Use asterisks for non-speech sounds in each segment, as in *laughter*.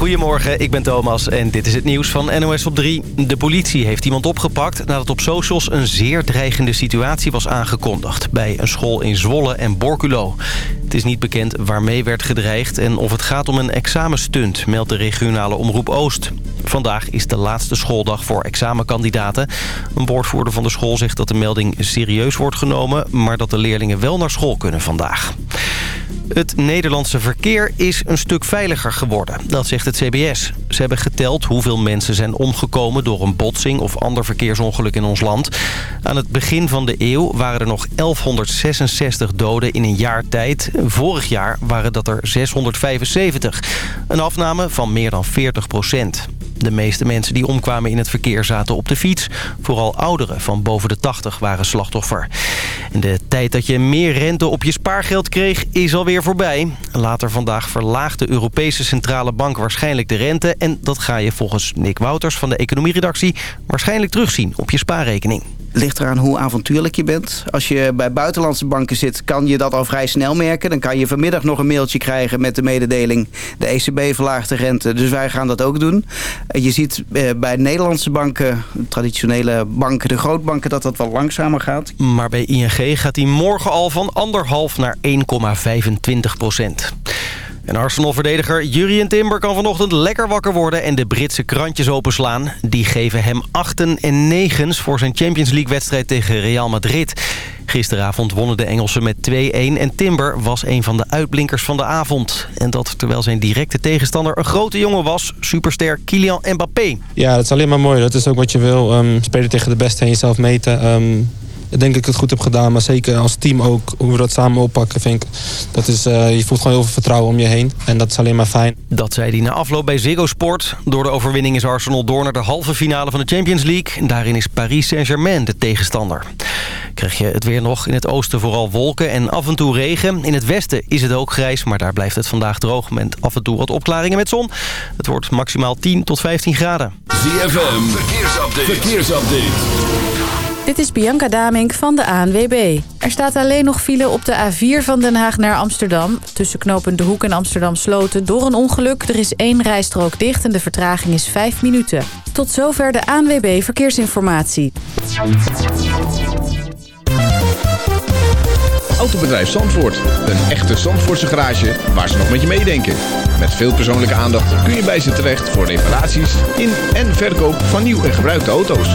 Goedemorgen, ik ben Thomas en dit is het nieuws van NOS op 3. De politie heeft iemand opgepakt nadat op socials een zeer dreigende situatie was aangekondigd... bij een school in Zwolle en Borculo. Het is niet bekend waarmee werd gedreigd en of het gaat om een examenstunt, meldt de regionale omroep Oost. Vandaag is de laatste schooldag voor examenkandidaten. Een woordvoerder van de school zegt dat de melding serieus wordt genomen... maar dat de leerlingen wel naar school kunnen vandaag. Het Nederlandse verkeer is een stuk veiliger geworden, dat zegt het CBS. Ze hebben geteld hoeveel mensen zijn omgekomen door een botsing of ander verkeersongeluk in ons land. Aan het begin van de eeuw waren er nog 1166 doden in een jaar tijd. Vorig jaar waren dat er 675. Een afname van meer dan 40 procent. De meeste mensen die omkwamen in het verkeer zaten op de fiets. Vooral ouderen van boven de 80 waren slachtoffer. En de tijd dat je meer rente op je spaargeld kreeg is alweer voorbij. Later vandaag verlaagt de Europese Centrale Bank waarschijnlijk de rente. En dat ga je volgens Nick Wouters van de economieredactie waarschijnlijk terugzien op je spaarrekening ligt eraan hoe avontuurlijk je bent. Als je bij buitenlandse banken zit, kan je dat al vrij snel merken. Dan kan je vanmiddag nog een mailtje krijgen met de mededeling... de ECB verlaagt de rente, dus wij gaan dat ook doen. Je ziet eh, bij Nederlandse banken, traditionele banken, de grootbanken... dat dat wel langzamer gaat. Maar bij ING gaat die morgen al van anderhalf naar 1,25 procent. En Arsenal-verdediger Jurien Timber kan vanochtend lekker wakker worden... en de Britse krantjes openslaan. Die geven hem achten en negens voor zijn Champions League-wedstrijd tegen Real Madrid. Gisteravond wonnen de Engelsen met 2-1 en Timber was een van de uitblinkers van de avond. En dat terwijl zijn directe tegenstander een grote jongen was, superster Kylian Mbappé. Ja, dat is alleen maar mooi. Dat is ook wat je wil. Um, spelen tegen de beste en jezelf meten. Um denk ik het goed heb gedaan. Maar zeker als team ook, hoe we dat samen oppakken, vind ik... Dat is, uh, je voelt gewoon heel veel vertrouwen om je heen. En dat is alleen maar fijn. Dat zei hij na afloop bij Ziggo Sport. Door de overwinning is Arsenal door naar de halve finale van de Champions League. Daarin is Paris Saint-Germain de tegenstander. Krijg je het weer nog in het oosten vooral wolken en af en toe regen. In het westen is het ook grijs, maar daar blijft het vandaag droog... met af en toe wat opklaringen met zon. Het wordt maximaal 10 tot 15 graden. ZFM, verkeersupdate. verkeersupdate. Dit is Bianca Damink van de ANWB. Er staat alleen nog file op de A4 van Den Haag naar Amsterdam. Tussen knooppunt De Hoek en Amsterdam Sloten door een ongeluk. Er is één rijstrook dicht en de vertraging is 5 minuten. Tot zover de ANWB Verkeersinformatie. Autobedrijf Zandvoort. Een echte Zandvoortse garage waar ze nog met je meedenken. Met veel persoonlijke aandacht kun je bij ze terecht voor reparaties in en verkoop van nieuw en gebruikte auto's.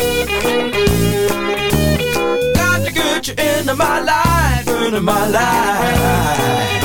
Got you into my life in my life.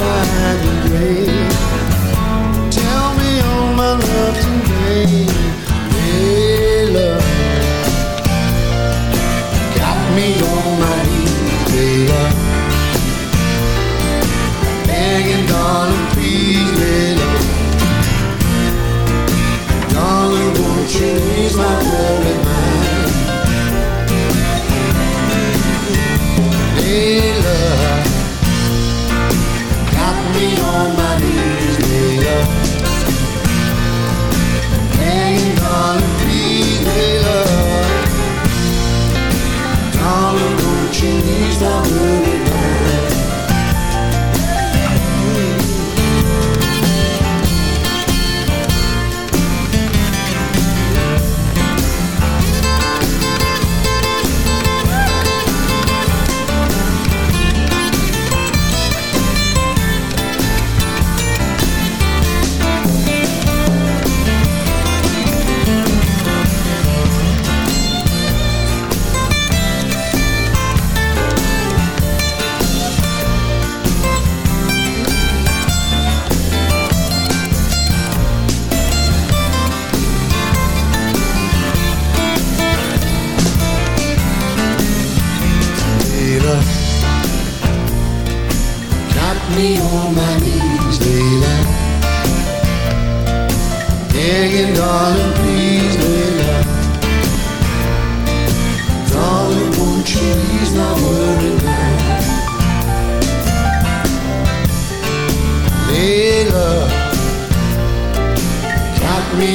find grace.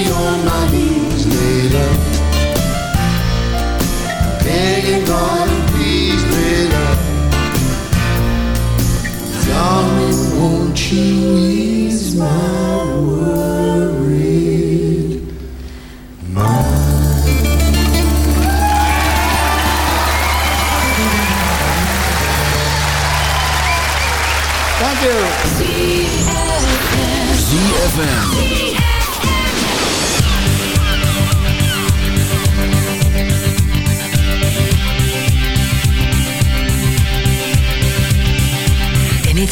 on my knees later, begging God to please later. Darling, won't you ease my worried mind? Thank you. ZFM.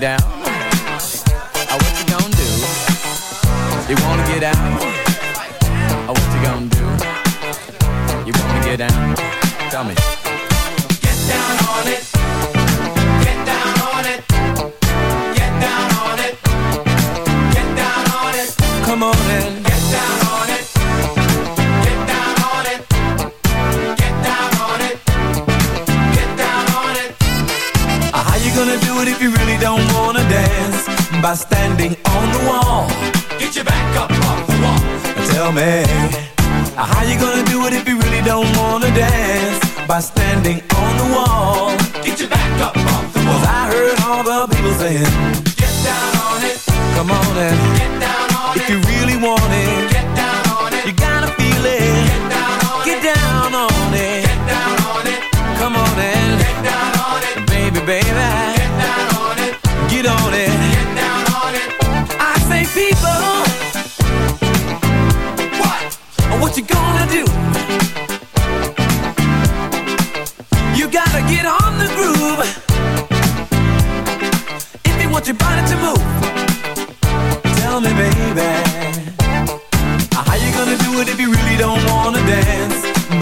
down?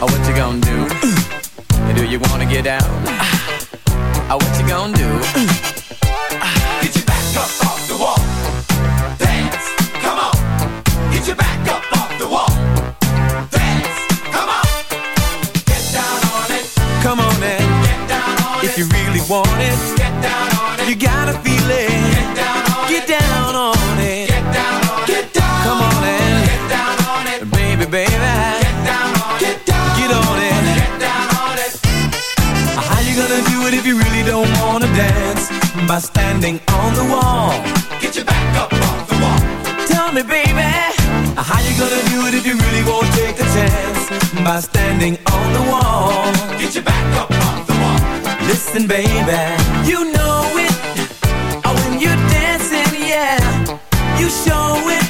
Oh, what you gonna do? *clears throat* Do you wanna get down? *clears throat* Oh, what you gonna do? *clears throat* Get your back up off the wall. Dance, come on. Get your back up off the wall. Dance, come on. Get down on it. Come on and get down on it. If you really want it, get down on it. You gotta feel it. Get down on get it. Down on it. Get Baby, baby. Get down on it. Get. On it. Get down on it. How you gonna do it if you really don't wanna dance? By standing on the wall. Get your back up off the wall. Tell me, baby, how you gonna do it if you really won't take a chance? By standing on the wall. Get your back up off the wall. Listen, baby, you know it. Oh, when you're dancing, yeah, you show it.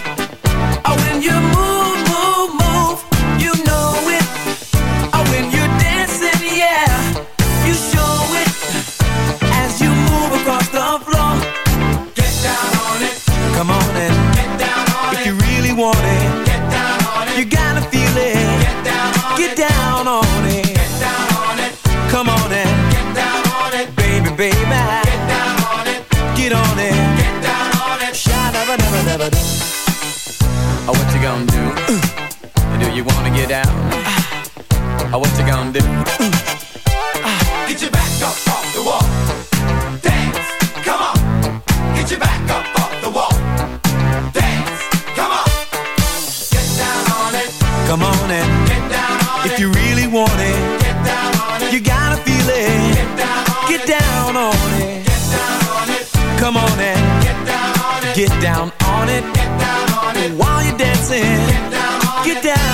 Down on get it. down on it. Get down on it. Come on and get down on it. Baby, baby. Get down on it. Get on it. Get down on it. Sha-da-ba-da-ba-da-ba-da. Oh, what you gonna do? Uh. Do you wanna get down? Uh. Oh, what you gonna do? Get Come on and get down on it. Get down on it. Get down on it. While you're dancing, get down on get it. Down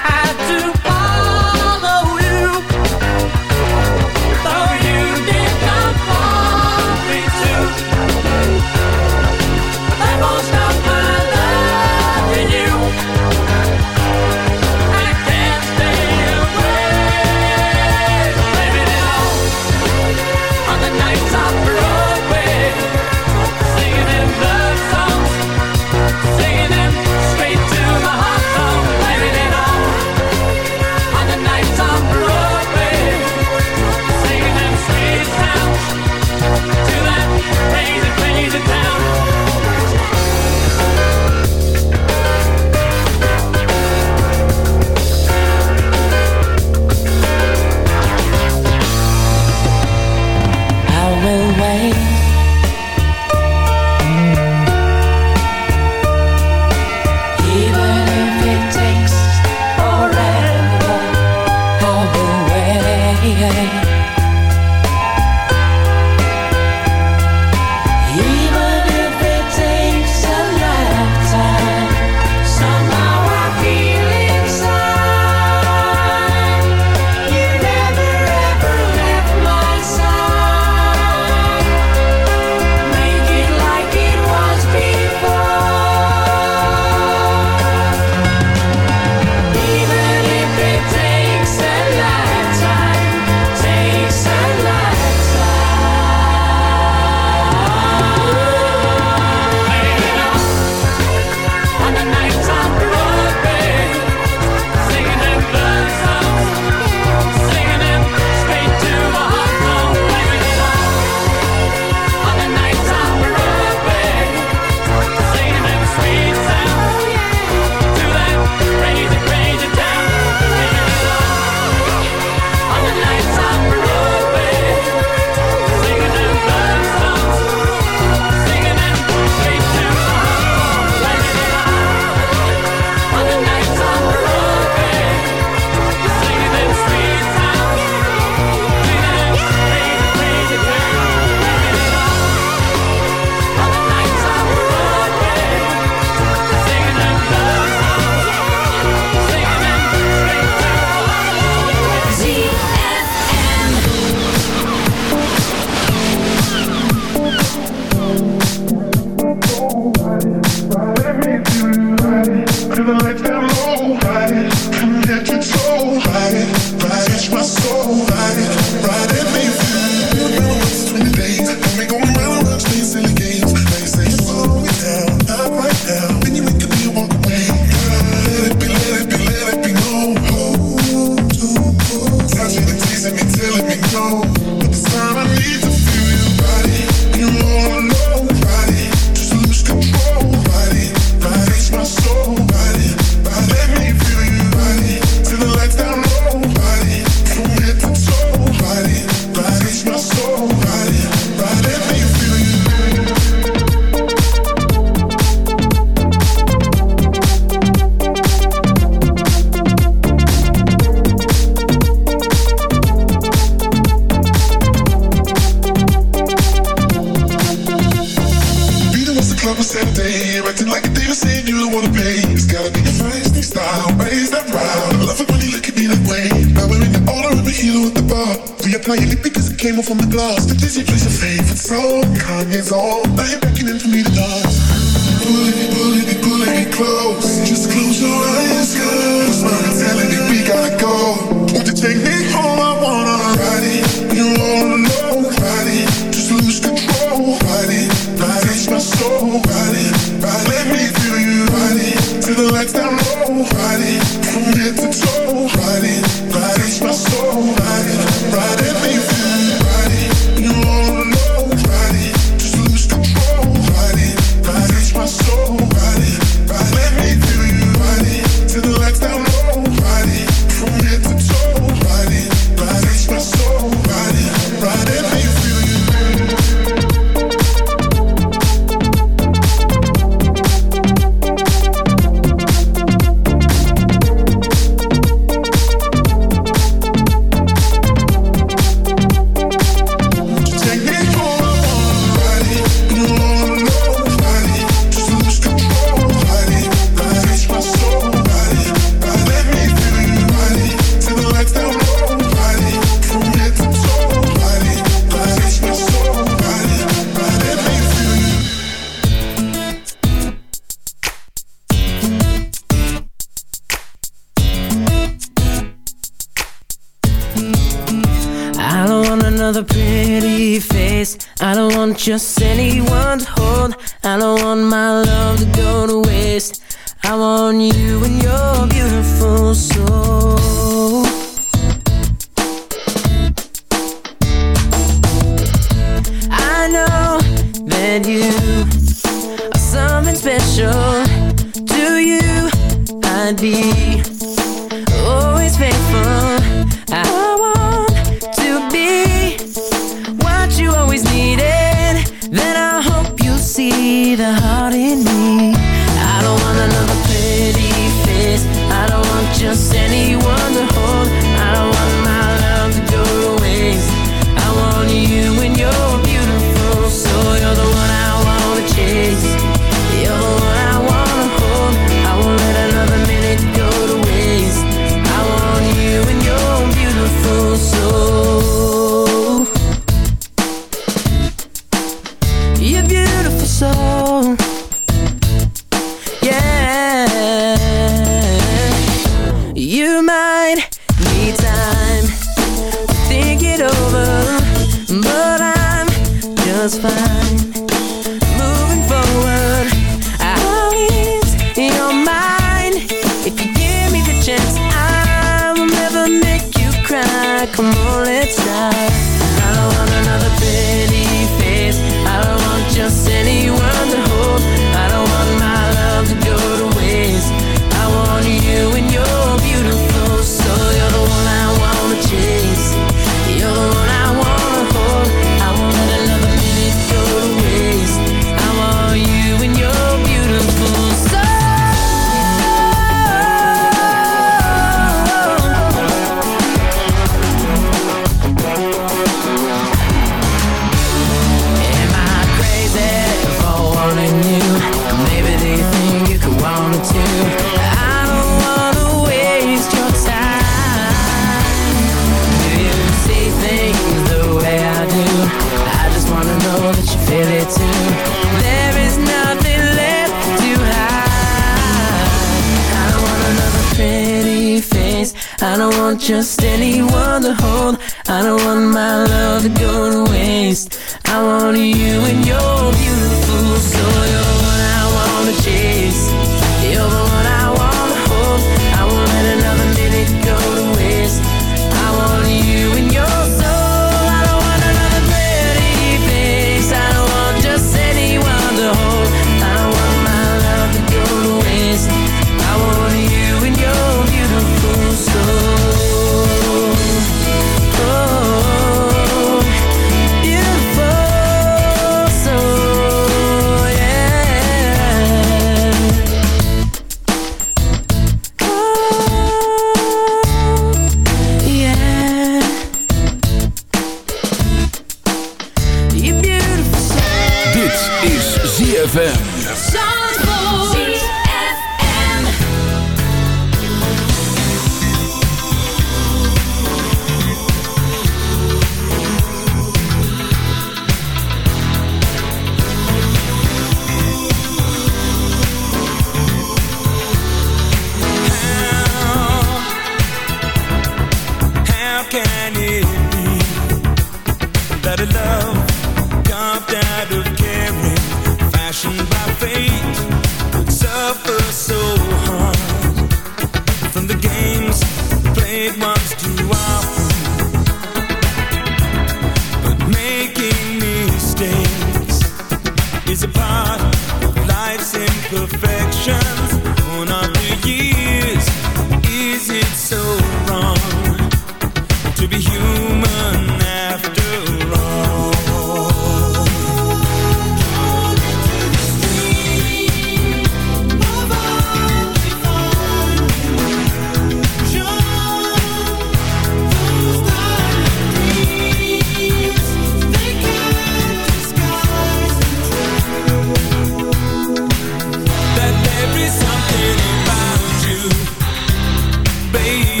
baby.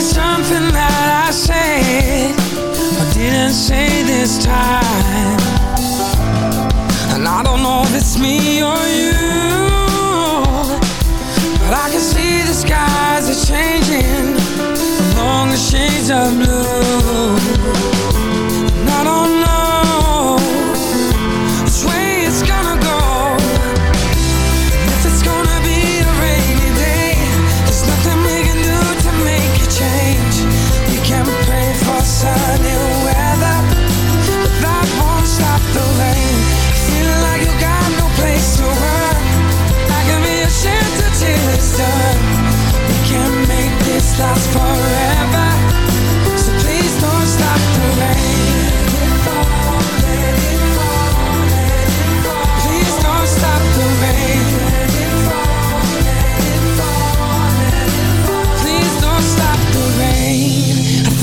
be something that I said I didn't say this time. And I don't know if it's me or you.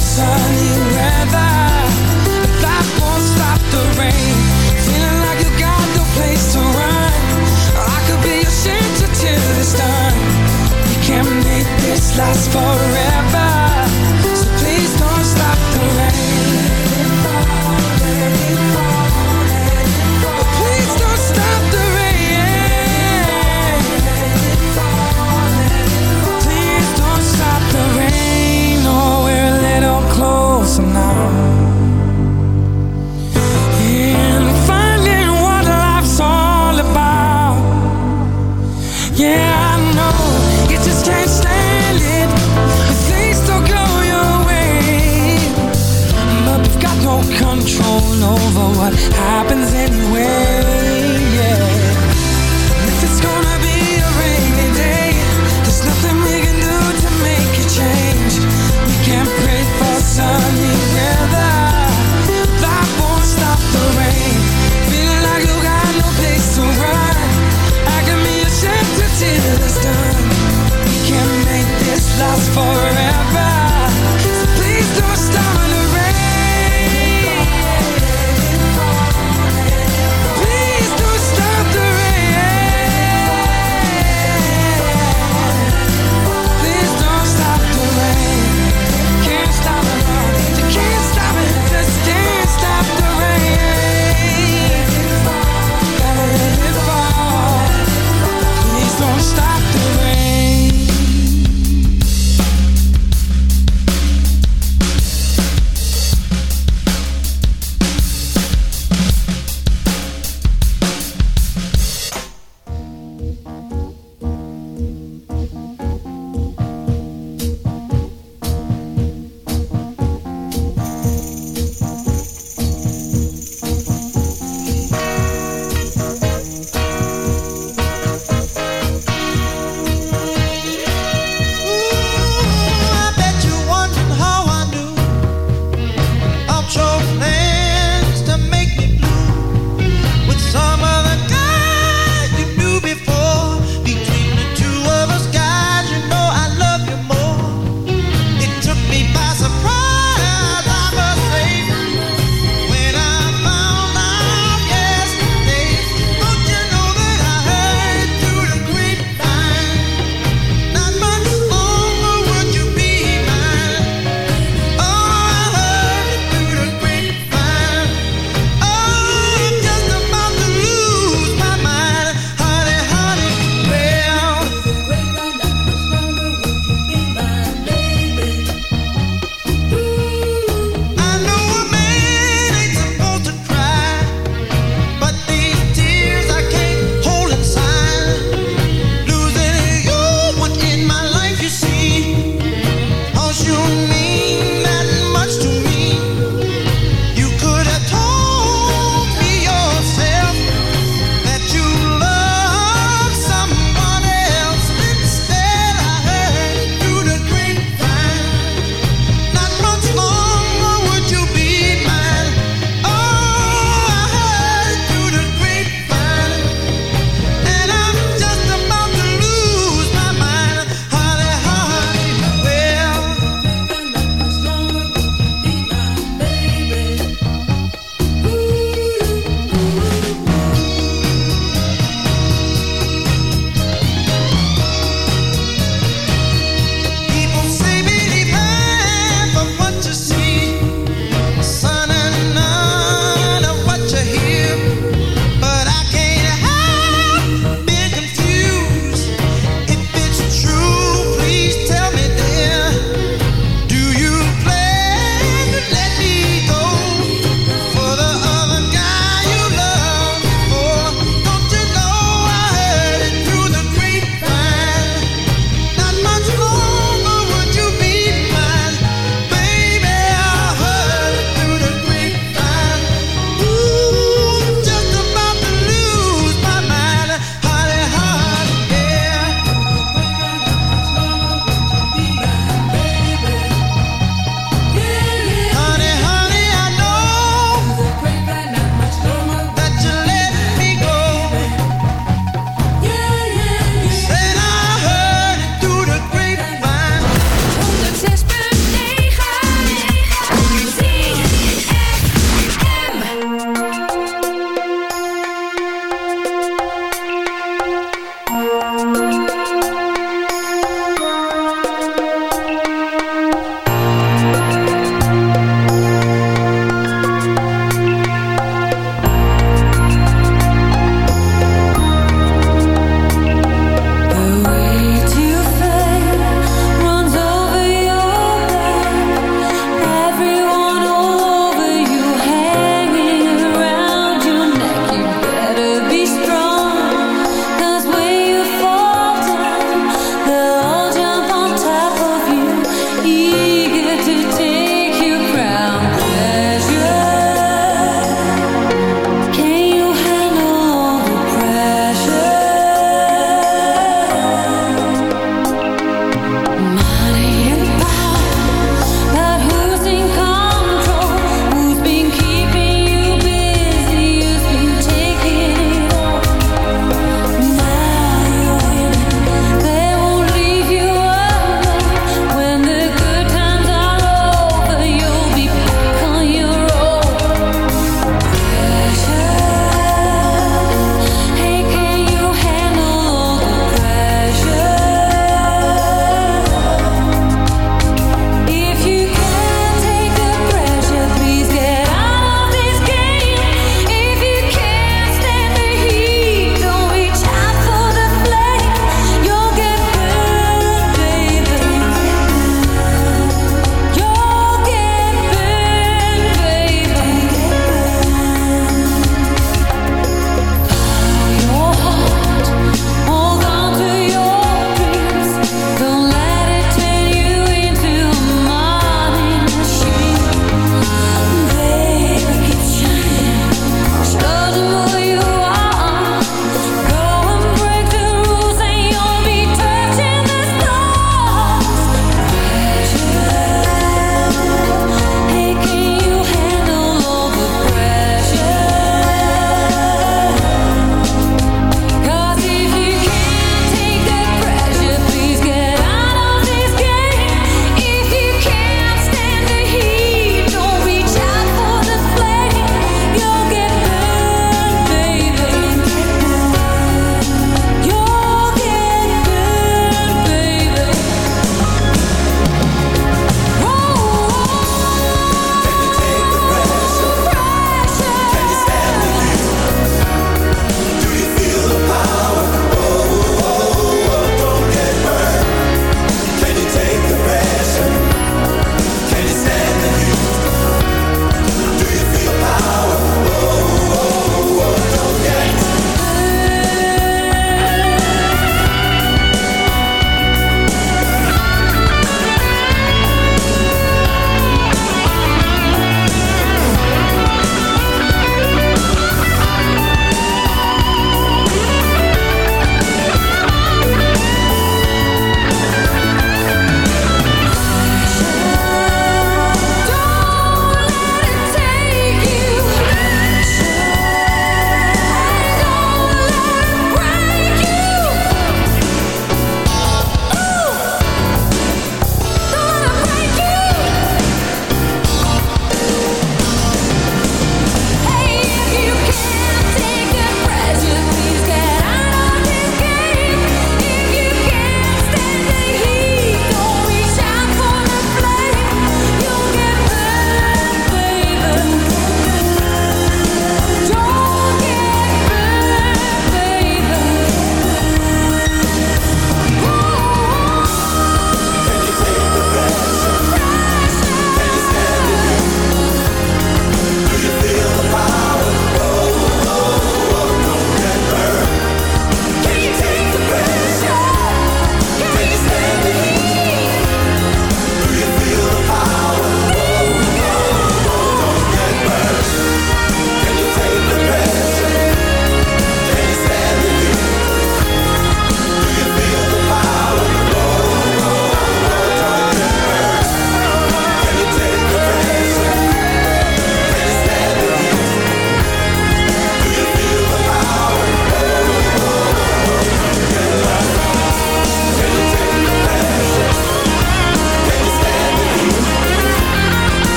Sunny weather. Life won't stop the rain. Feeling like you got no place to run. I could be your shelter till. We can make this last forever.